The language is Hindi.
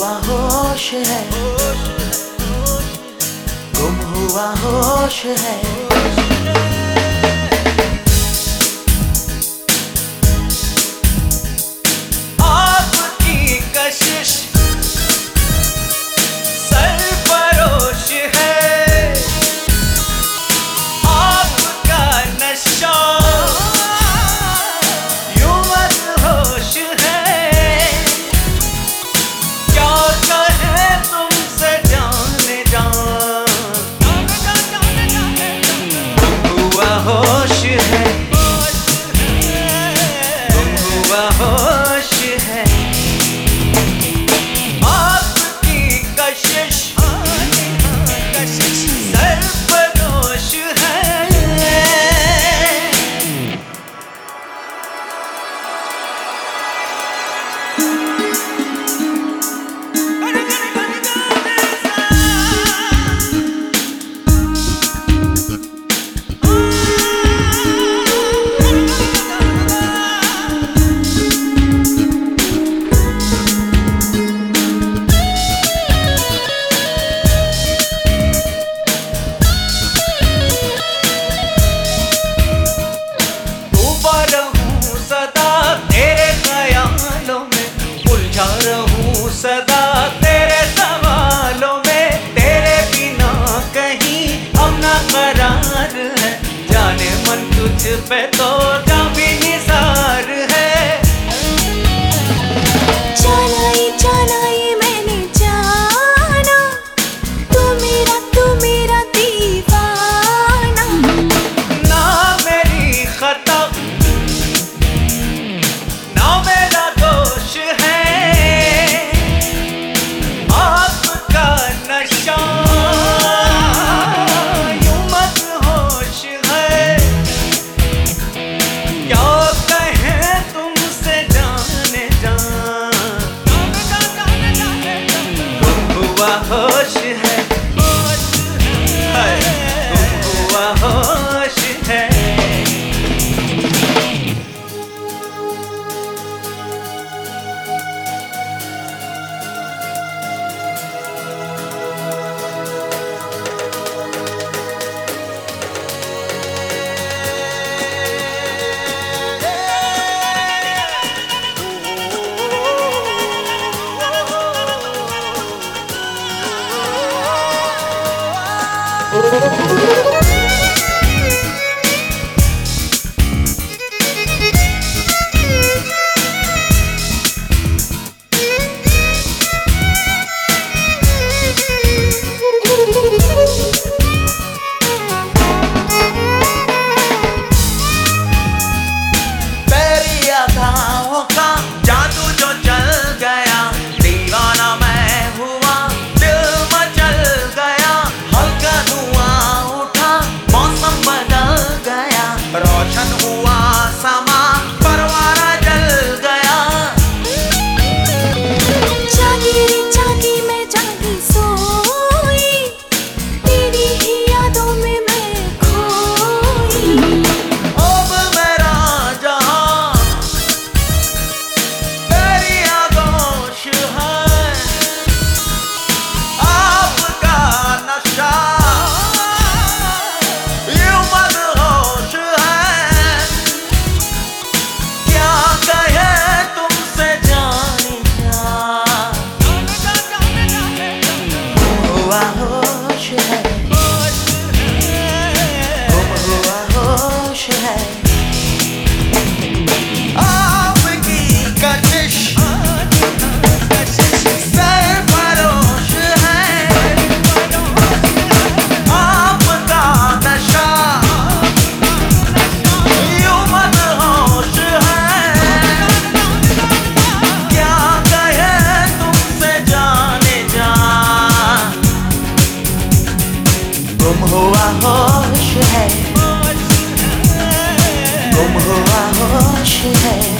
हुआ होश है। गुम हुआ होश है। करार है। जाने मन तुझ पे तो 아. Oh, arroz é. Como o arroz. É.